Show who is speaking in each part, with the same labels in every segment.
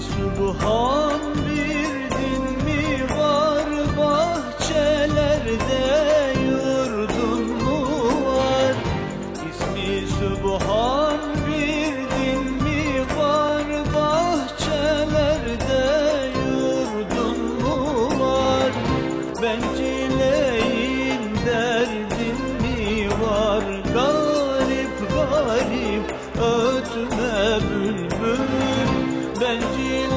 Speaker 1: Subhan bir din mi var? Bahçelerde yurdun mu var? İsmi Subhan bir din mi var? Bahçelerde yurdun mu var? Bencileyim derdin mi var? Garip garip ötme bülbül Bencileyim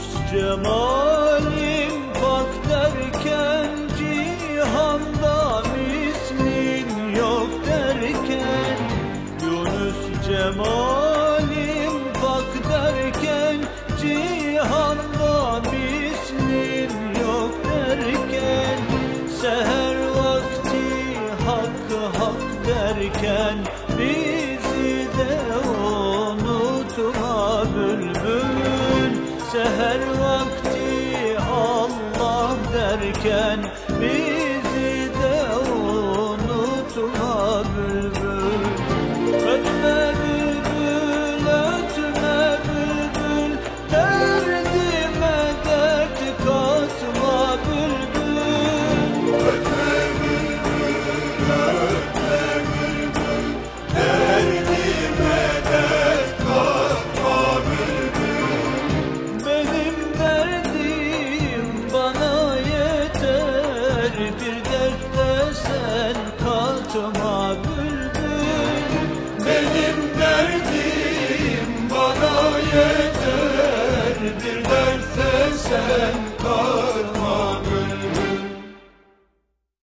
Speaker 1: Yunus cemalim bak derken cihanda mislin yok derken. Yunus cemalim bak derken cihanda mislin yok derken. Seher vakti hakkı hak derken bizi de unutma bülbül Seher vakti Allah derken good.